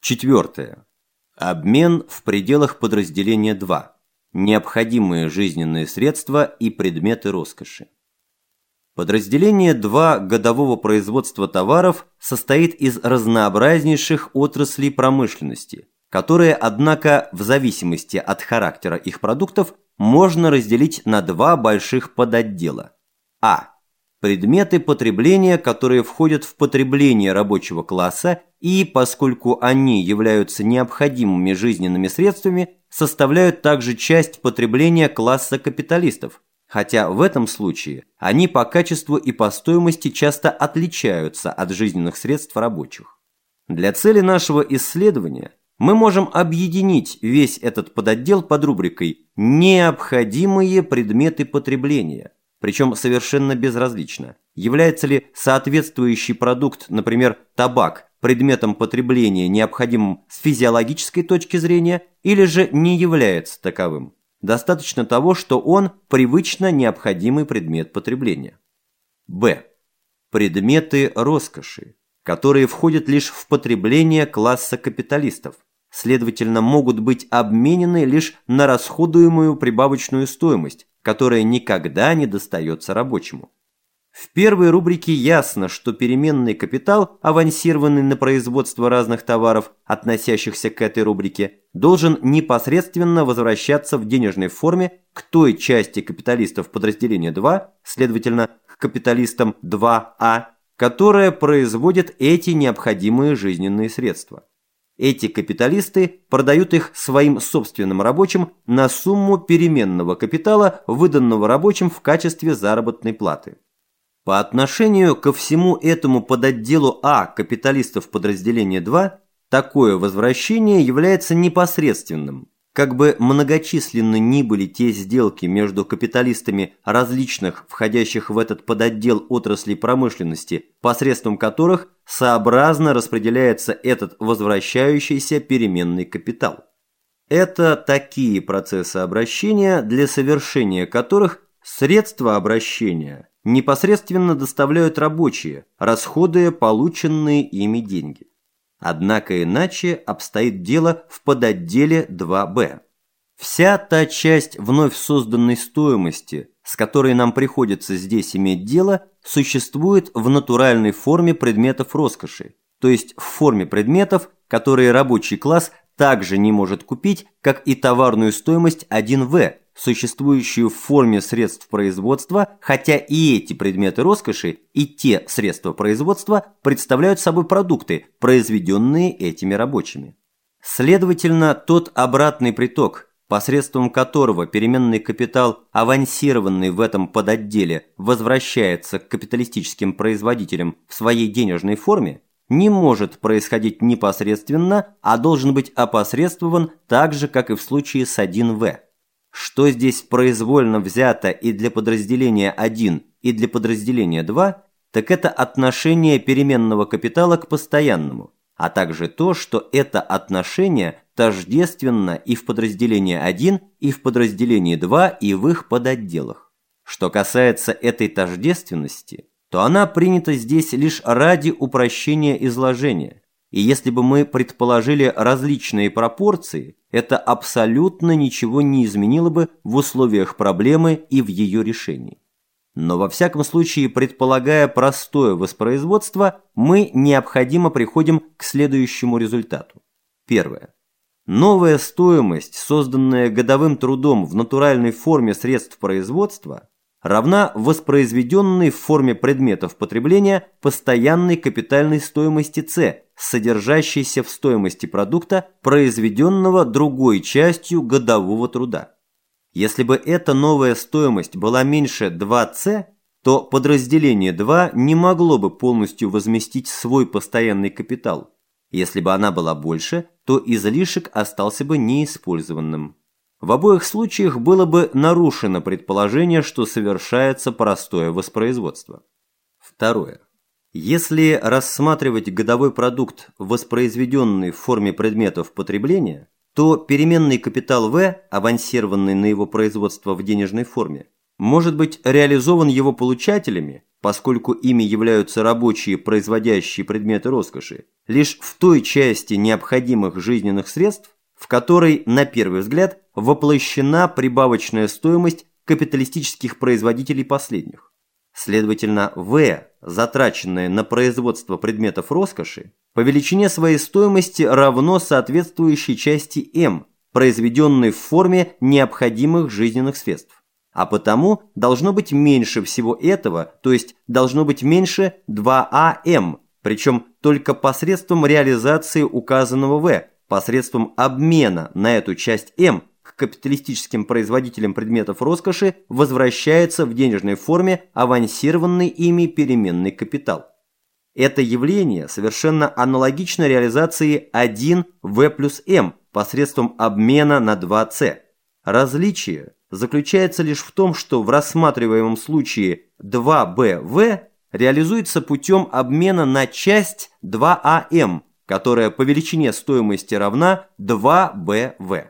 Четвертое. Обмен в пределах подразделения 2. Необходимые жизненные средства и предметы роскоши. Подразделение 2 годового производства товаров состоит из разнообразнейших отраслей промышленности, которые, однако, в зависимости от характера их продуктов, можно разделить на два больших подотдела. А. Предметы потребления, которые входят в потребление рабочего класса и, поскольку они являются необходимыми жизненными средствами, составляют также часть потребления класса капиталистов, хотя в этом случае они по качеству и по стоимости часто отличаются от жизненных средств рабочих. Для цели нашего исследования мы можем объединить весь этот подотдел под рубрикой «Необходимые предметы потребления», причем совершенно безразлично, является ли соответствующий продукт, например, табак, предметом потребления, необходимым с физиологической точки зрения, или же не является таковым. Достаточно того, что он привычно необходимый предмет потребления. Б. Предметы роскоши, которые входят лишь в потребление класса капиталистов, следовательно, могут быть обменены лишь на расходуемую прибавочную стоимость, которая никогда не достается рабочему. В первой рубрике ясно, что переменный капитал, авансированный на производство разных товаров, относящихся к этой рубрике, должен непосредственно возвращаться в денежной форме к той части капиталистов подразделения 2, следовательно, к капиталистам 2А, которая производит эти необходимые жизненные средства. Эти капиталисты продают их своим собственным рабочим на сумму переменного капитала, выданного рабочим в качестве заработной платы. По отношению ко всему этому подотделу А капиталистов подразделения 2, такое возвращение является непосредственным. Как бы многочисленны ни были те сделки между капиталистами различных, входящих в этот подотдел отраслей промышленности, посредством которых сообразно распределяется этот возвращающийся переменный капитал. Это такие процессы обращения, для совершения которых средства обращения – непосредственно доставляют рабочие, расходуя полученные ими деньги. Однако иначе обстоит дело в подотделе 2Б. Вся та часть вновь созданной стоимости, с которой нам приходится здесь иметь дело, существует в натуральной форме предметов роскоши, то есть в форме предметов, которые рабочий класс также не может купить, как и товарную стоимость 1В, существующую в форме средств производства, хотя и эти предметы роскоши, и те средства производства представляют собой продукты, произведенные этими рабочими. Следовательно, тот обратный приток, посредством которого переменный капитал, авансированный в этом подотделе, возвращается к капиталистическим производителям в своей денежной форме, не может происходить непосредственно, а должен быть опосредствован так же, как и в случае с 1В. Что здесь произвольно взято и для подразделения 1, и для подразделения 2, так это отношение переменного капитала к постоянному, а также то, что это отношение тождественно и в подразделении 1, и в подразделении 2, и в их подотделах. Что касается этой тождественности, то она принята здесь лишь ради упрощения изложения, и если бы мы предположили различные пропорции, это абсолютно ничего не изменило бы в условиях проблемы и в ее решении. Но во всяком случае, предполагая простое воспроизводство, мы необходимо приходим к следующему результату. Первое. Новая стоимость, созданная годовым трудом в натуральной форме средств производства, равна воспроизведенной в форме предметов потребления постоянной капитальной стоимости С, содержащейся в стоимости продукта, произведенного другой частью годового труда. Если бы эта новая стоимость была меньше 2С, то подразделение 2 не могло бы полностью возместить свой постоянный капитал. Если бы она была больше, то излишек остался бы неиспользованным. В обоих случаях было бы нарушено предположение, что совершается простое воспроизводство. Второе. Если рассматривать годовой продукт, воспроизведенный в форме предметов потребления, то переменный капитал В, авансированный на его производство в денежной форме, может быть реализован его получателями, поскольку ими являются рабочие, производящие предметы роскоши, лишь в той части необходимых жизненных средств, в которой, на первый взгляд, воплощена прибавочная стоимость капиталистических производителей последних. Следовательно, В, затраченное на производство предметов роскоши, по величине своей стоимости равно соответствующей части М, произведенной в форме необходимых жизненных средств. А потому должно быть меньше всего этого, то есть должно быть меньше 2АМ, причем только посредством реализации указанного В, посредством обмена на эту часть М капиталистическим производителям предметов роскоши возвращается в денежной форме авансированный ими переменный капитал. Это явление совершенно аналогично реализации 1В плюс М посредством обмена на 2С. Различие заключается лишь в том, что в рассматриваемом случае 2БВ реализуется путем обмена на часть 2АМ, которая по величине стоимости равна 2БВ.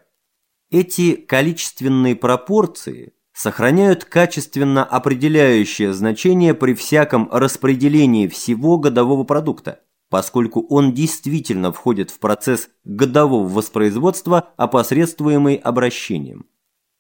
Эти количественные пропорции сохраняют качественно определяющее значение при всяком распределении всего годового продукта, поскольку он действительно входит в процесс годового воспроизводства, опосредствуемый обращением.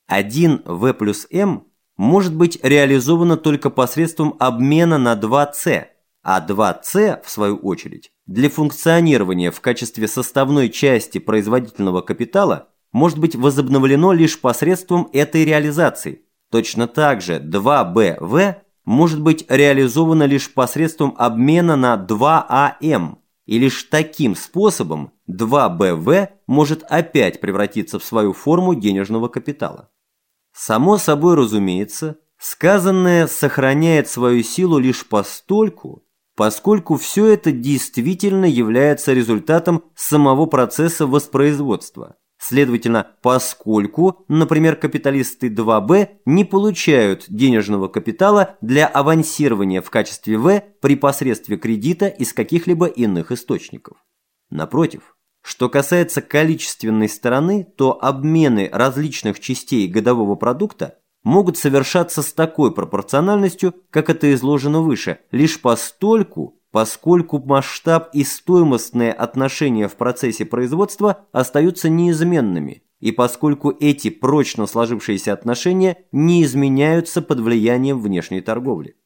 1 В плюс М может быть реализовано только посредством обмена на 2С, а 2С, в свою очередь, для функционирования в качестве составной части производительного капитала может быть возобновлено лишь посредством этой реализации. Точно так же 2БВ может быть реализовано лишь посредством обмена на 2АМ, и лишь таким способом 2БВ может опять превратиться в свою форму денежного капитала. Само собой разумеется, сказанное сохраняет свою силу лишь постольку, поскольку все это действительно является результатом самого процесса воспроизводства – Следовательно, поскольку, например, капиталисты 2Б не получают денежного капитала для авансирования в качестве В при посредстве кредита из каких-либо иных источников. Напротив, что касается количественной стороны, то обмены различных частей годового продукта могут совершаться с такой пропорциональностью, как это изложено выше, лишь постольку, поскольку масштаб и стоимостные отношения в процессе производства остаются неизменными, и поскольку эти прочно сложившиеся отношения не изменяются под влиянием внешней торговли.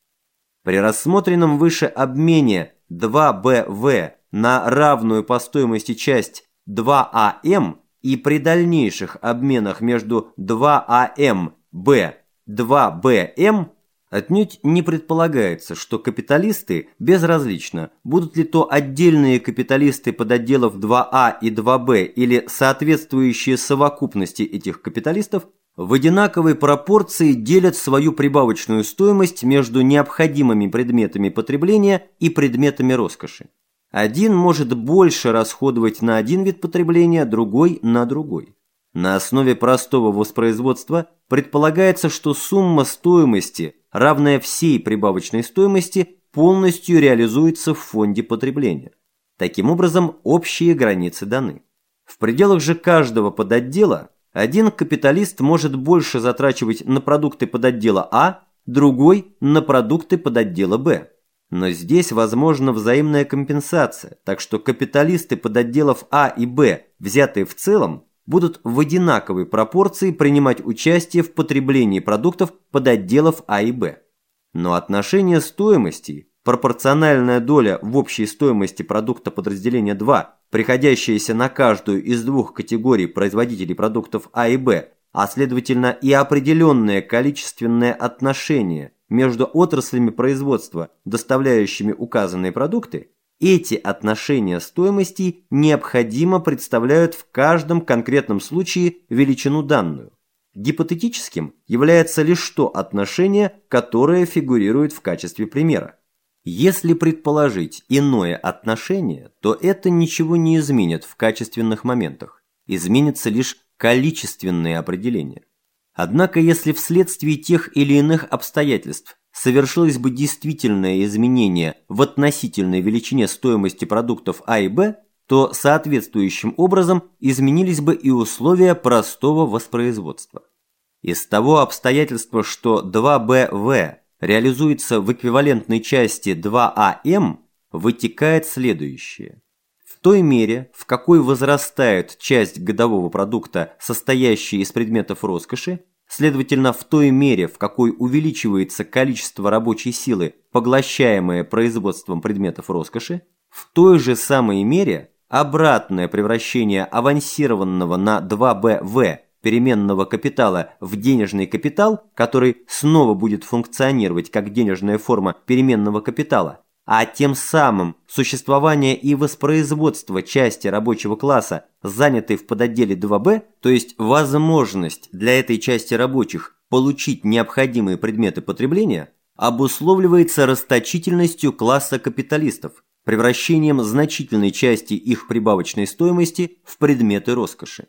При рассмотренном выше обмене 2БВ на равную по стоимости часть 2АМ и при дальнейших обменах между 2АМ, Б, 2БМ Отнюдь не предполагается, что капиталисты безразлично, будут ли то отдельные капиталисты подотделов 2А а и 2Б или соответствующие совокупности этих капиталистов, в одинаковой пропорции делят свою прибавочную стоимость между необходимыми предметами потребления и предметами роскоши. Один может больше расходовать на один вид потребления, другой – на другой. На основе простого воспроизводства предполагается, что сумма стоимости – равная всей прибавочной стоимости, полностью реализуется в фонде потребления. Таким образом, общие границы даны. В пределах же каждого подотдела один капиталист может больше затрачивать на продукты подотдела А, другой – на продукты подотдела Б. Но здесь возможна взаимная компенсация, так что капиталисты подотделов А и Б, взятые в целом, будут в одинаковой пропорции принимать участие в потреблении продуктов под отделов А и Б. Но отношение стоимости, пропорциональная доля в общей стоимости продукта подразделения 2, приходящаяся на каждую из двух категорий производителей продуктов А и Б, а следовательно и определенное количественное отношение между отраслями производства, доставляющими указанные продукты, эти отношения стоимости необходимо представляют в каждом конкретном случае величину данную. Гипотетическим является лишь то отношение, которое фигурирует в качестве примера. Если предположить иное отношение, то это ничего не изменит в качественных моментах. Изменится лишь количественные определения. Однако если вследствие тех или иных обстоятельств совершилось бы действительное изменение в относительной величине стоимости продуктов А и Б, то соответствующим образом изменились бы и условия простого воспроизводства. Из того обстоятельства, что 2БВ реализуется в эквивалентной части 2АМ, вытекает следующее. той мере, в какой возрастает часть годового продукта, состоящая из предметов роскоши, следовательно, в той мере, в какой увеличивается количество рабочей силы, поглощаемое производством предметов роскоши, в той же самой мере обратное превращение авансированного на 2БВ переменного капитала в денежный капитал, который снова будет функционировать как денежная форма переменного капитала, а тем самым существование и воспроизводство части рабочего класса, занятой в подотделе 2Б, то есть возможность для этой части рабочих получить необходимые предметы потребления, обусловливается расточительностью класса капиталистов, превращением значительной части их прибавочной стоимости в предметы роскоши.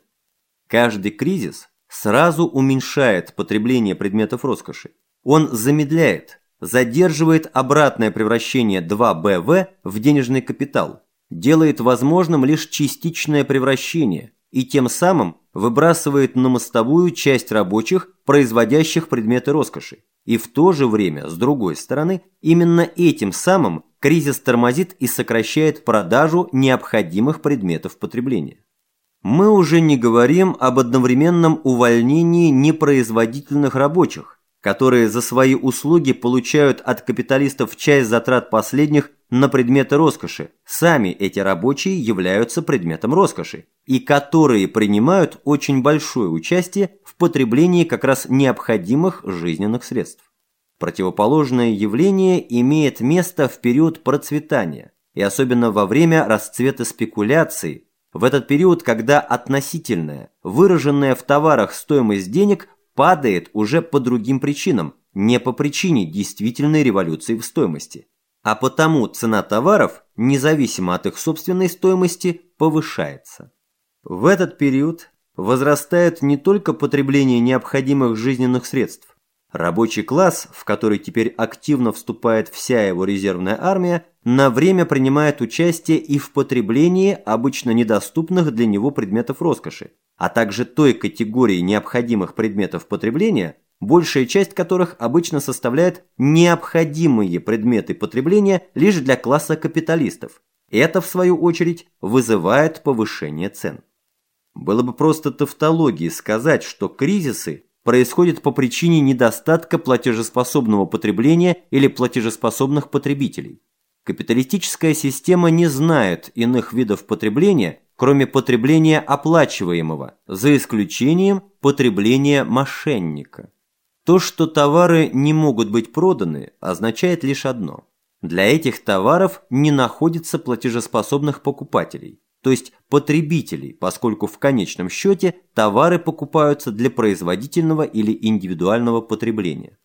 Каждый кризис сразу уменьшает потребление предметов роскоши. Он замедляет, задерживает обратное превращение 2БВ в денежный капитал, делает возможным лишь частичное превращение и тем самым выбрасывает на мостовую часть рабочих, производящих предметы роскоши. И в то же время, с другой стороны, именно этим самым кризис тормозит и сокращает продажу необходимых предметов потребления. Мы уже не говорим об одновременном увольнении непроизводительных рабочих, которые за свои услуги получают от капиталистов часть затрат последних на предметы роскоши. Сами эти рабочие являются предметом роскоши, и которые принимают очень большое участие в потреблении как раз необходимых жизненных средств. Противоположное явление имеет место в период процветания, и особенно во время расцвета спекуляции, в этот период, когда относительная, выраженная в товарах стоимость денег падает уже по другим причинам, не по причине действительной революции в стоимости. А потому цена товаров, независимо от их собственной стоимости, повышается. В этот период возрастает не только потребление необходимых жизненных средств. Рабочий класс, в который теперь активно вступает вся его резервная армия, на время принимает участие и в потреблении обычно недоступных для него предметов роскоши, а также той категории необходимых предметов потребления, большая часть которых обычно составляет необходимые предметы потребления лишь для класса капиталистов. Это, в свою очередь, вызывает повышение цен. Было бы просто тавтологией сказать, что кризисы происходят по причине недостатка платежеспособного потребления или платежеспособных потребителей. Капиталистическая система не знает иных видов потребления, кроме потребления оплачиваемого, за исключением потребления мошенника. То, что товары не могут быть проданы, означает лишь одно. Для этих товаров не находится платежеспособных покупателей, то есть потребителей, поскольку в конечном счете товары покупаются для производительного или индивидуального потребления.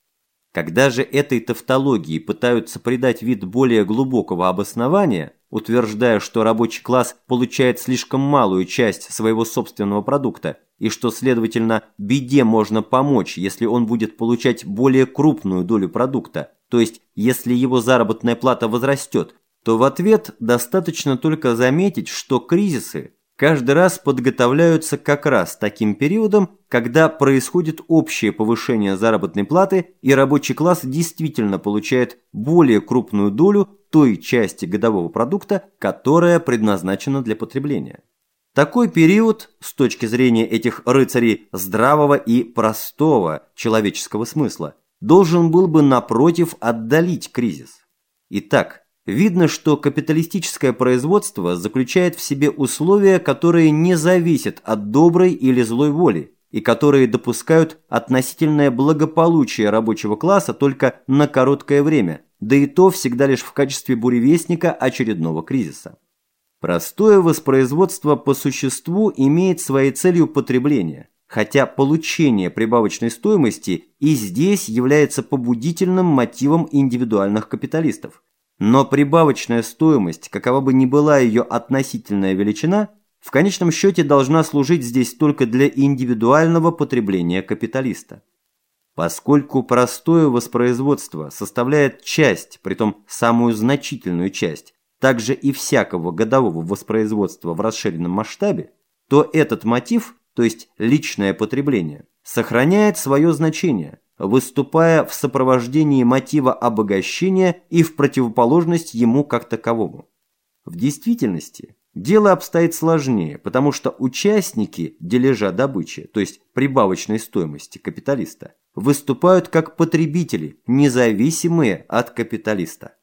Когда же этой тавтологии пытаются придать вид более глубокого обоснования, утверждая, что рабочий класс получает слишком малую часть своего собственного продукта, и что, следовательно, беде можно помочь, если он будет получать более крупную долю продукта, то есть если его заработная плата возрастет, то в ответ достаточно только заметить, что кризисы каждый раз подготовляются как раз таким периодом, когда происходит общее повышение заработной платы и рабочий класс действительно получает более крупную долю той части годового продукта, которая предназначена для потребления. Такой период, с точки зрения этих рыцарей здравого и простого человеческого смысла, должен был бы напротив отдалить кризис. Итак, Видно, что капиталистическое производство заключает в себе условия, которые не зависят от доброй или злой воли, и которые допускают относительное благополучие рабочего класса только на короткое время, да и то всегда лишь в качестве буревестника очередного кризиса. Простое воспроизводство по существу имеет своей целью потребление, хотя получение прибавочной стоимости и здесь является побудительным мотивом индивидуальных капиталистов. Но прибавочная стоимость, какова бы ни была ее относительная величина, в конечном счете должна служить здесь только для индивидуального потребления капиталиста. Поскольку простое воспроизводство составляет часть, притом самую значительную часть, также и всякого годового воспроизводства в расширенном масштабе, то этот мотив, то есть личное потребление, сохраняет свое значение, выступая в сопровождении мотива обогащения и в противоположность ему как таковому. В действительности, Дело обстоит сложнее, потому что участники дележа добычи, то есть прибавочной стоимости капиталиста, выступают как потребители, независимые от капиталиста.